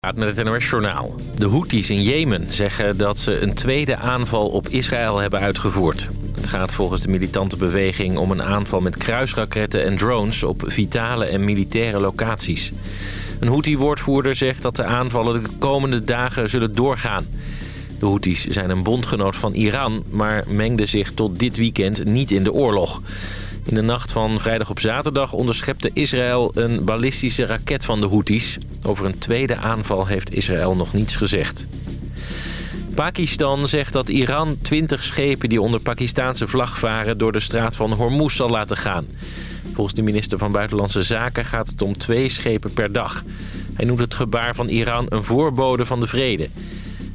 Met het NOS-journaal. De Houthis in Jemen zeggen dat ze een tweede aanval op Israël hebben uitgevoerd. Het gaat volgens de militante beweging om een aanval met kruisraketten en drones... op vitale en militaire locaties. Een Houthi-woordvoerder zegt dat de aanvallen de komende dagen zullen doorgaan. De Houthis zijn een bondgenoot van Iran... maar mengden zich tot dit weekend niet in de oorlog. In de nacht van vrijdag op zaterdag onderschepte Israël een ballistische raket van de Houthis. Over een tweede aanval heeft Israël nog niets gezegd. Pakistan zegt dat Iran 20 schepen die onder Pakistanse vlag varen... door de straat van Hormuz zal laten gaan. Volgens de minister van Buitenlandse Zaken gaat het om twee schepen per dag. Hij noemt het gebaar van Iran een voorbode van de vrede.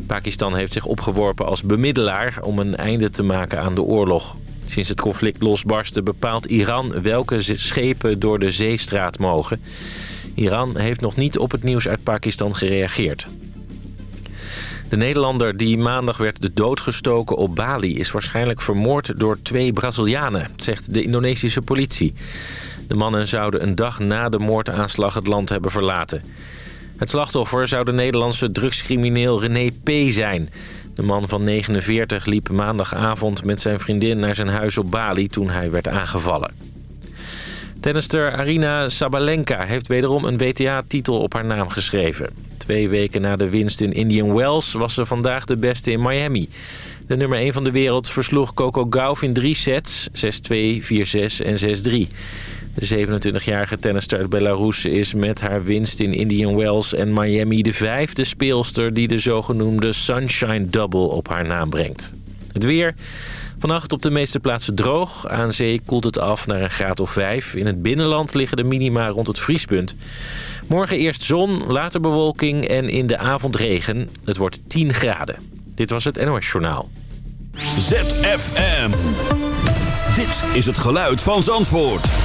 Pakistan heeft zich opgeworpen als bemiddelaar om een einde te maken aan de oorlog. Sinds het conflict losbarstte bepaalt Iran welke schepen door de zeestraat mogen. Iran heeft nog niet op het nieuws uit Pakistan gereageerd. De Nederlander die maandag werd doodgestoken op Bali... is waarschijnlijk vermoord door twee Brazilianen, zegt de Indonesische politie. De mannen zouden een dag na de moordaanslag het land hebben verlaten. Het slachtoffer zou de Nederlandse drugscrimineel René P. zijn... De man van 49 liep maandagavond met zijn vriendin naar zijn huis op Bali toen hij werd aangevallen. Tennister Arina Sabalenka heeft wederom een WTA-titel op haar naam geschreven. Twee weken na de winst in Indian Wells was ze vandaag de beste in Miami. De nummer 1 van de wereld versloeg Coco Gauff in drie sets, 6-2, 4-6 en 6-3. De 27-jarige tennister uit Belarus is met haar winst in Indian Wells en Miami... de vijfde speelster die de zogenoemde Sunshine Double op haar naam brengt. Het weer... Vannacht op de meeste plaatsen droog. Aan zee koelt het af naar een graad of 5. In het binnenland liggen de minima rond het vriespunt. Morgen eerst zon, later bewolking en in de avond regen. Het wordt 10 graden. Dit was het NOS Journaal. ZFM. Dit is het geluid van Zandvoort.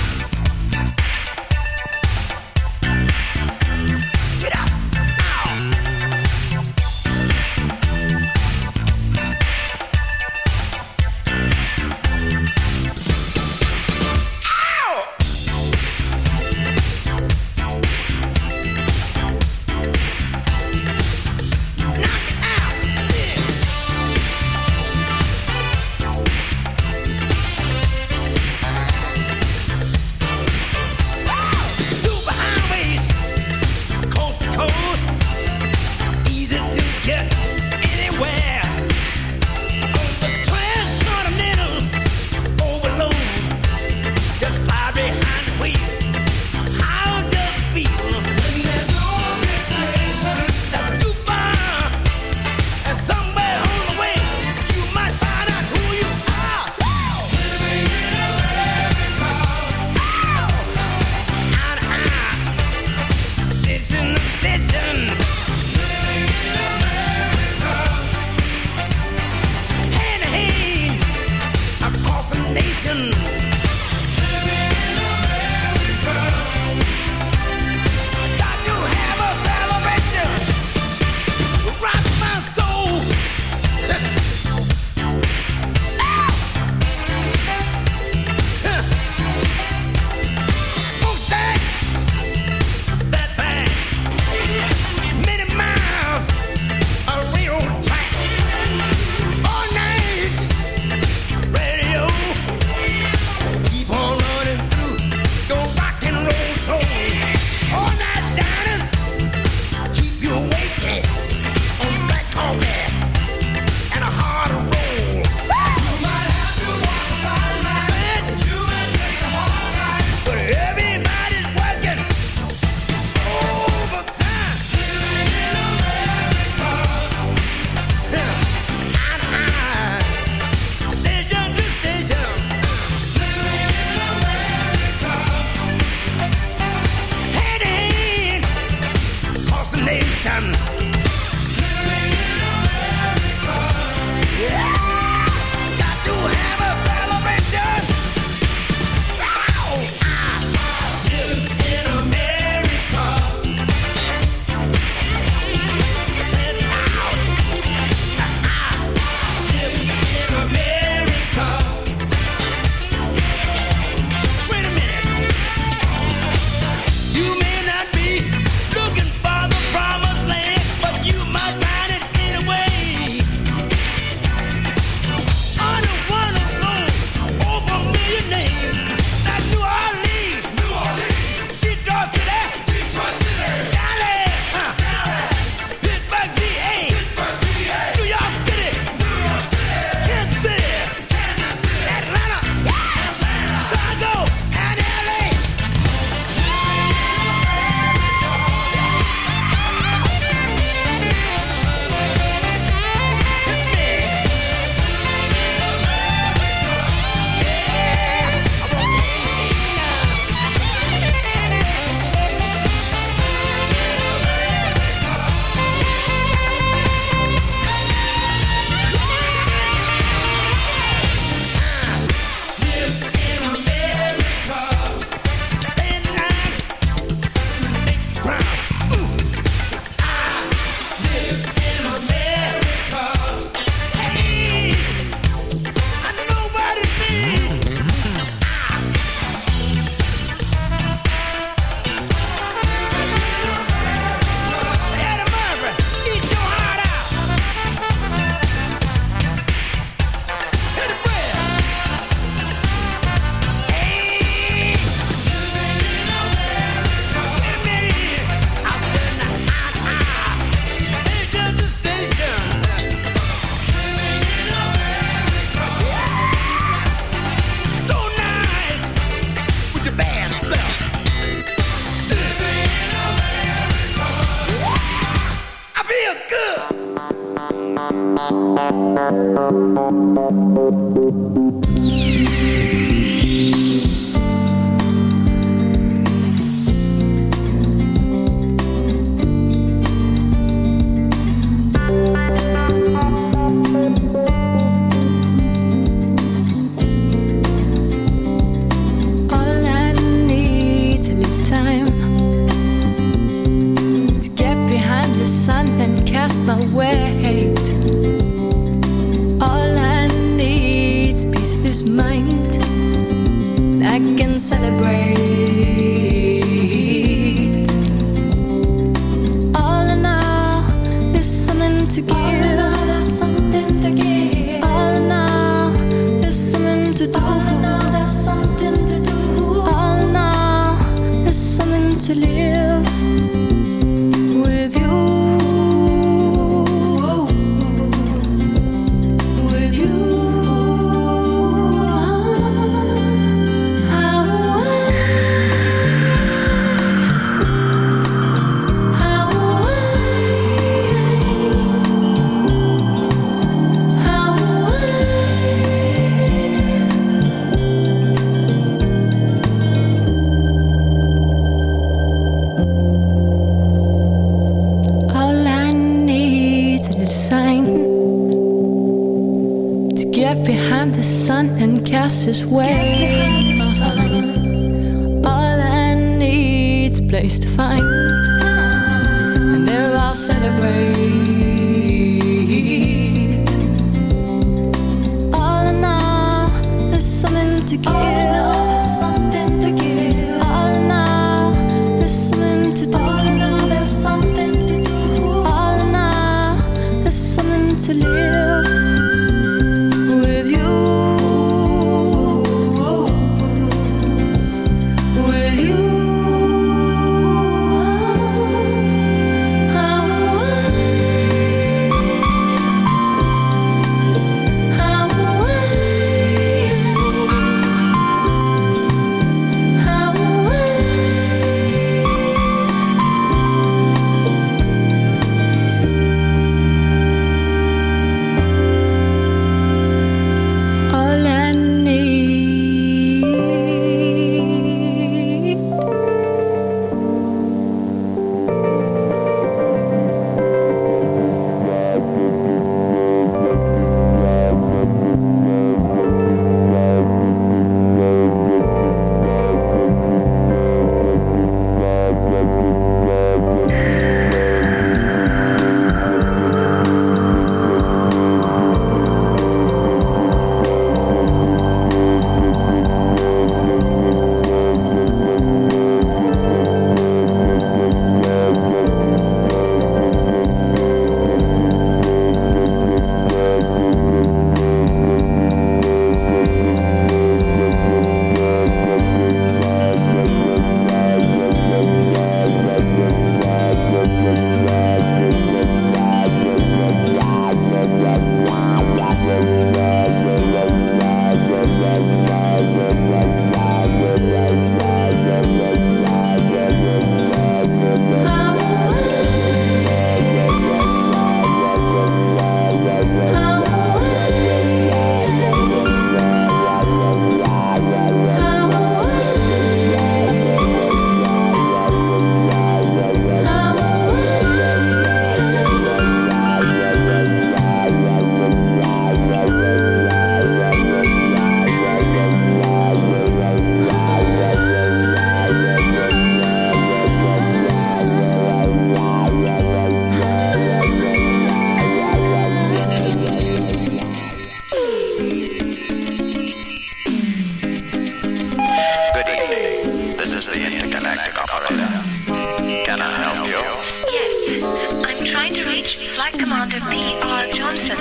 P.R. Johnson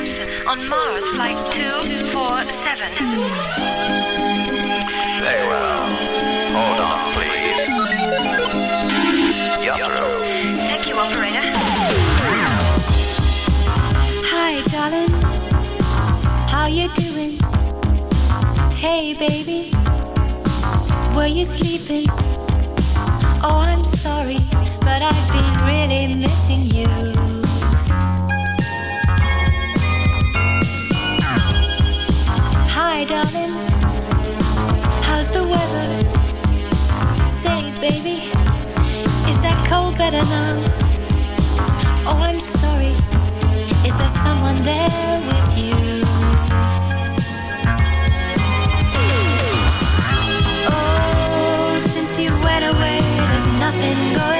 on Mars Flight 247. Very well. Hold on, please. Yes, Thank you, operator. Hi, darling. How you doing? Hey, baby. Were you sleeping? Oh, I'm sorry, but I've been really missing you. Hi, darling. How's the weather? Say, baby, is that cold better now? Oh, I'm sorry. Is there someone there with you? Oh, since you went away, there's nothing going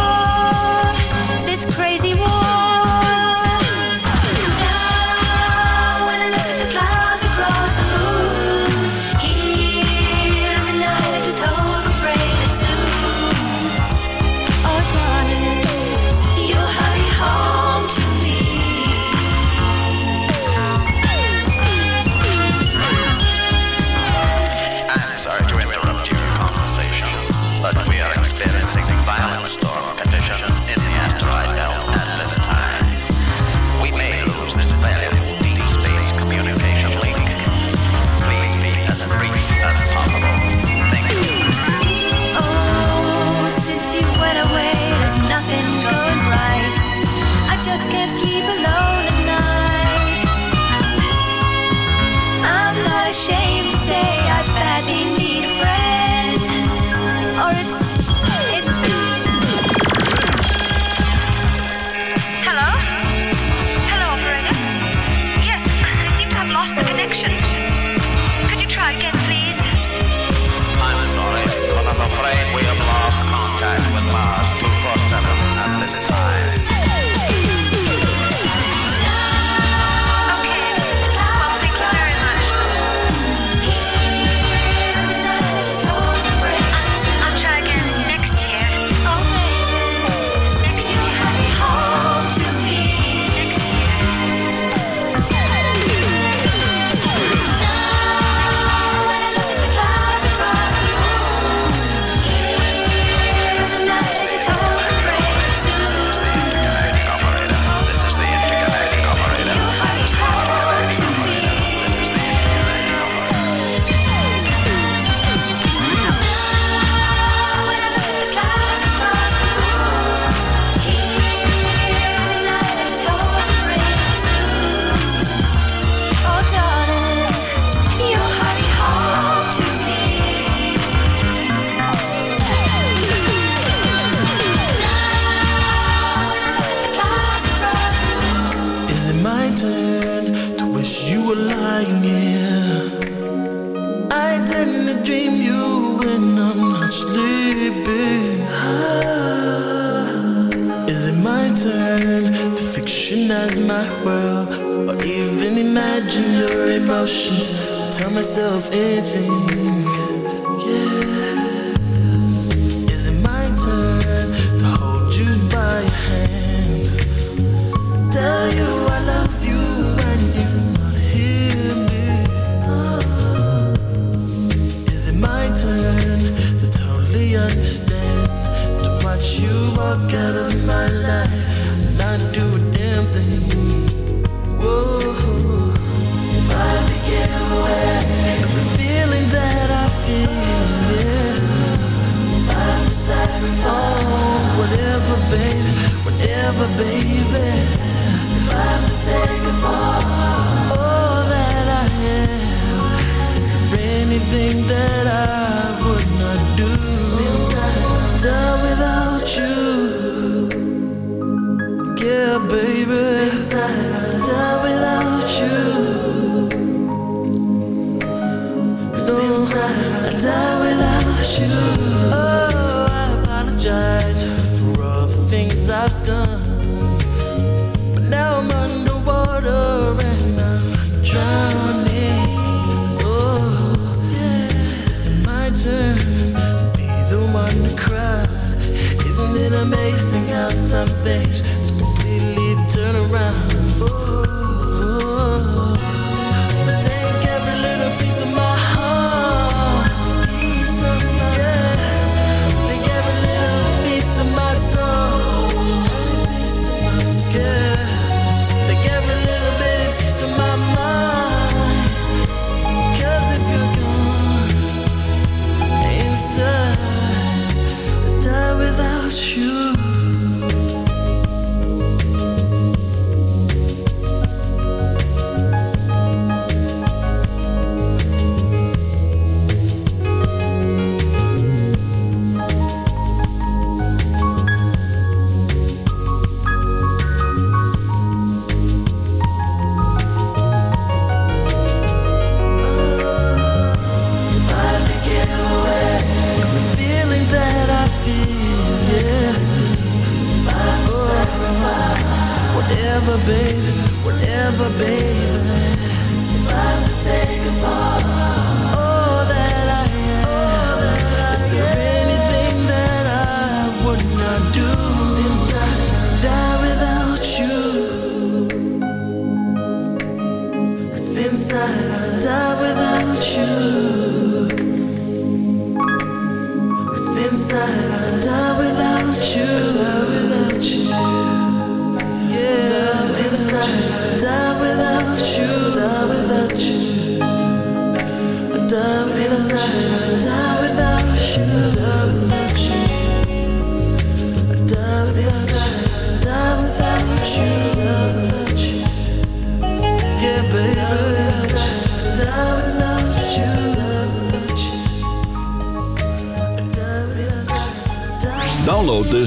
that I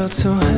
felt so high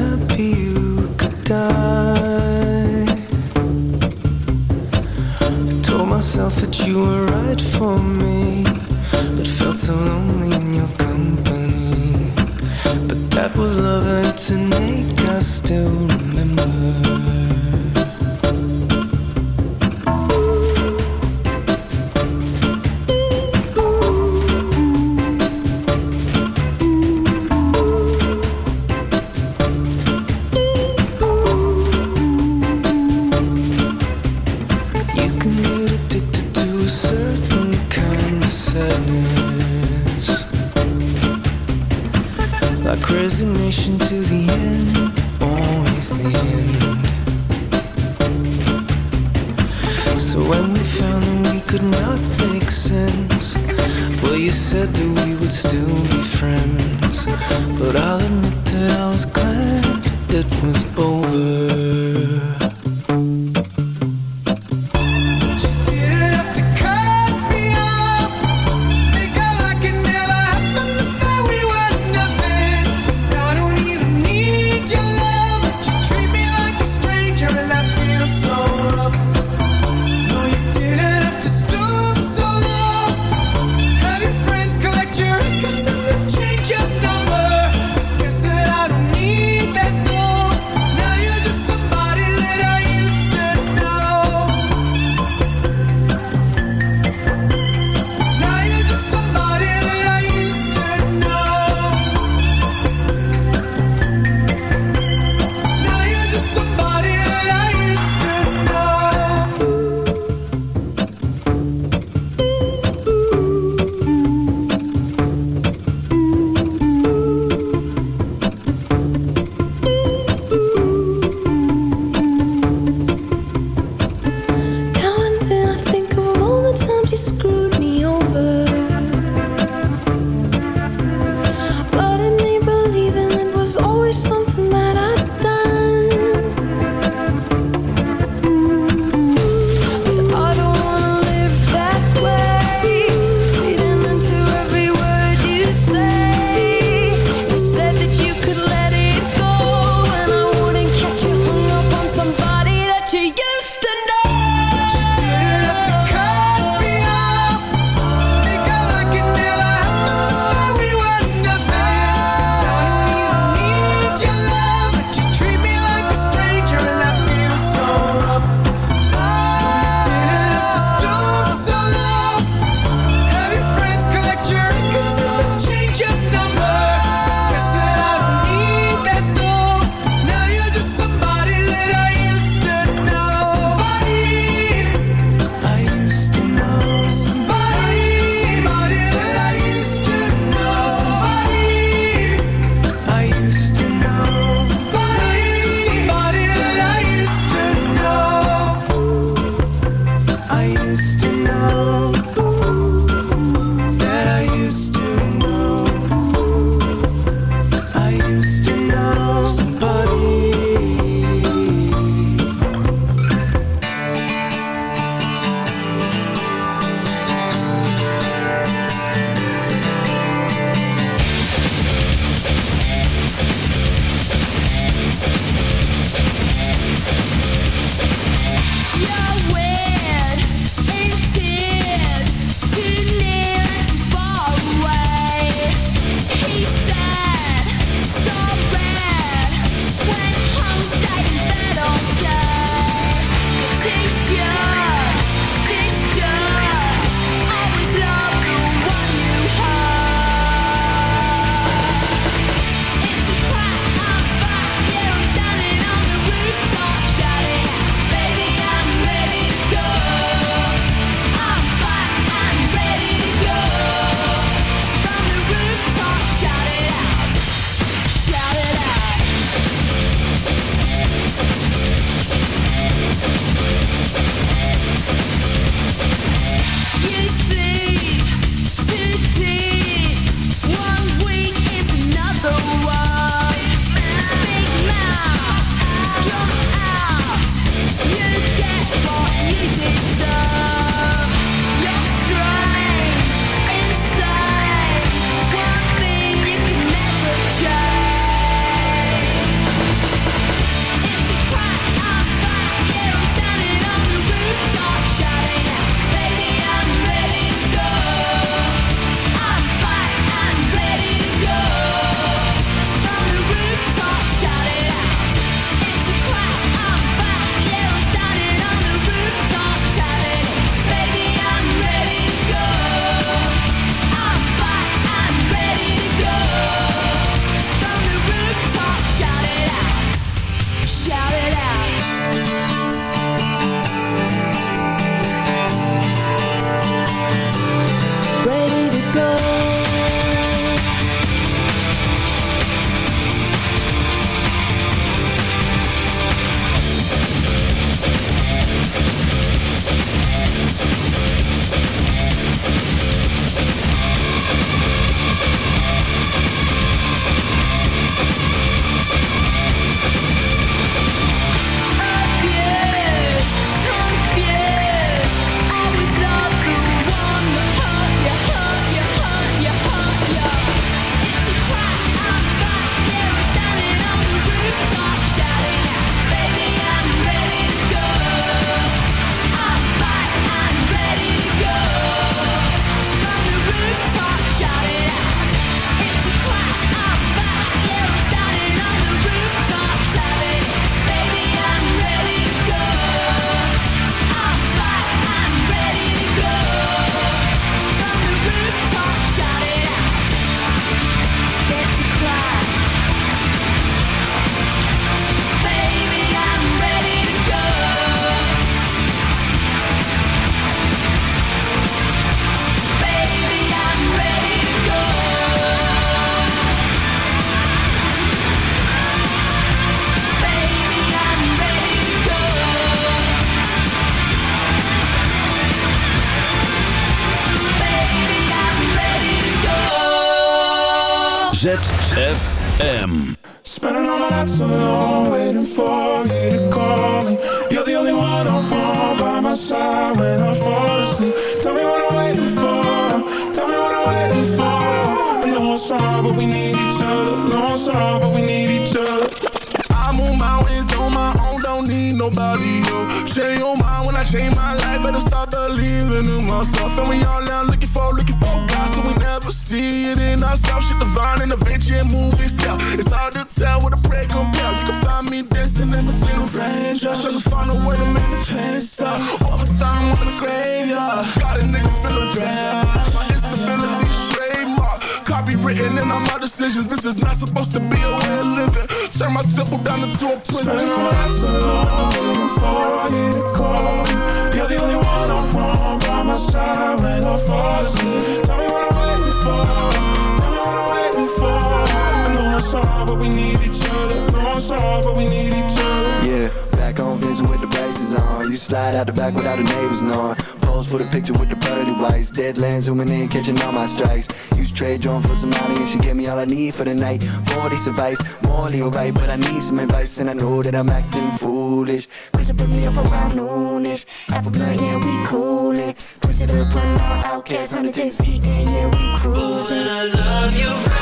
apart, but we need each other. Yeah, back on Vincent with the braces on. You slide out the back without the neighbors knowing. Pose for the picture with the birdie whites. Deadlands zooming in, catching all my strikes. Use trade drone for some money, and she gave me all I need for the night. 40 advice, morally alright, but I need some advice, and I know that I'm acting foolish. Prison put me up around noonish. Alpha blood, yeah, we coolin'. Twisted up, run out, outcasts, 100 days deep, yeah, we cruising. Oh, and I love you.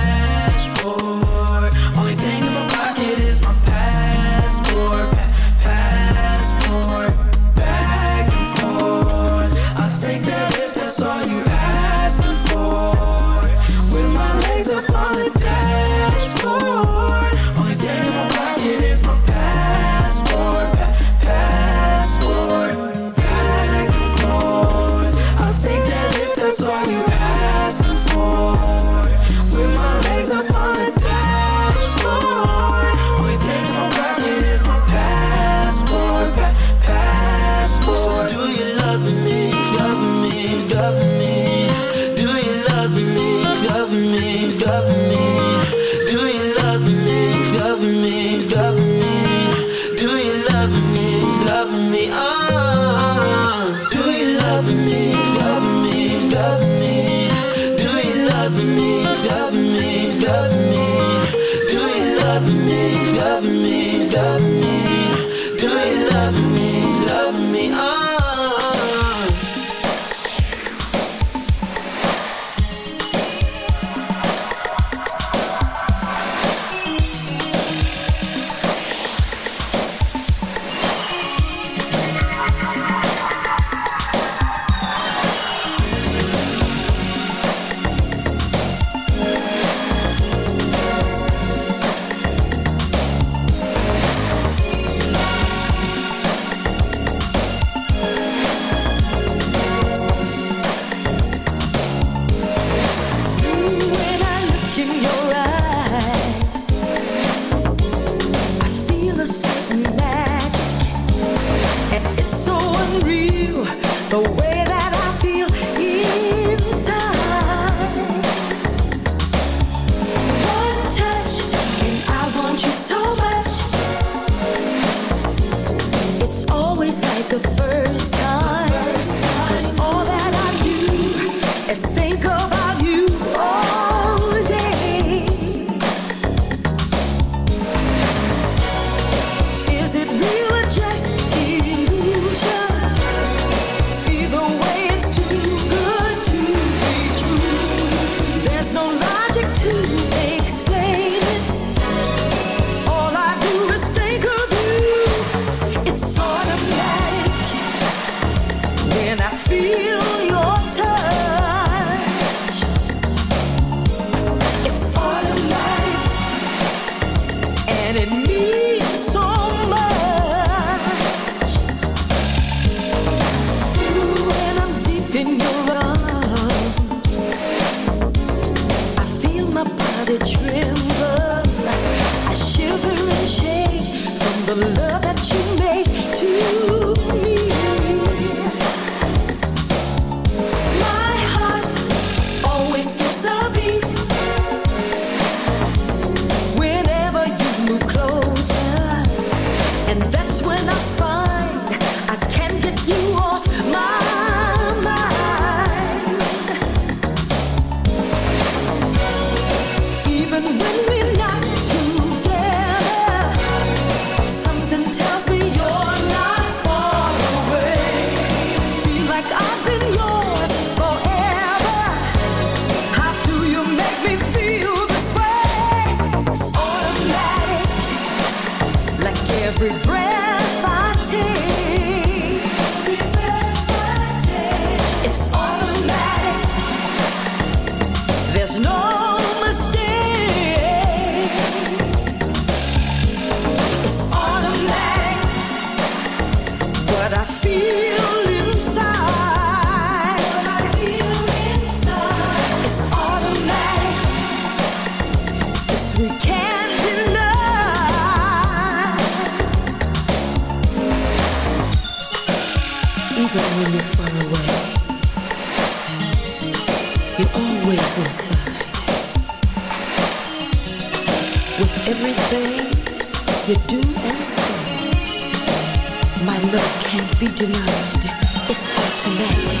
be denied. It's automatic.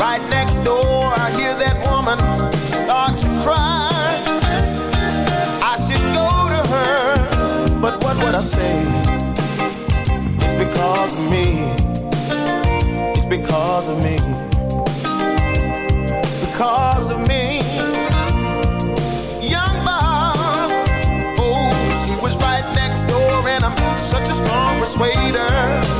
Right next door, I hear that woman start to cry. I should go to her, but what would I say? It's because of me. It's because of me. Because of me. Young Bob. Oh, she was right next door, and I'm such a strong persuader.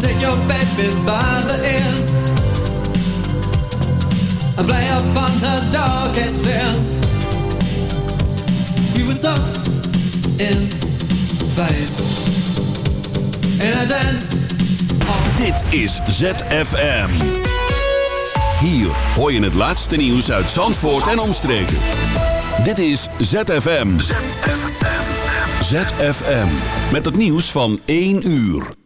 take your baby by the ears and play upon her darkest fears. We were so in phase in a dance. Dit is ZFM. Hier hoor je het laatste nieuws uit Zandvoort en omstreken. Dit is ZFM. ZFM. Met het nieuws van 1 uur.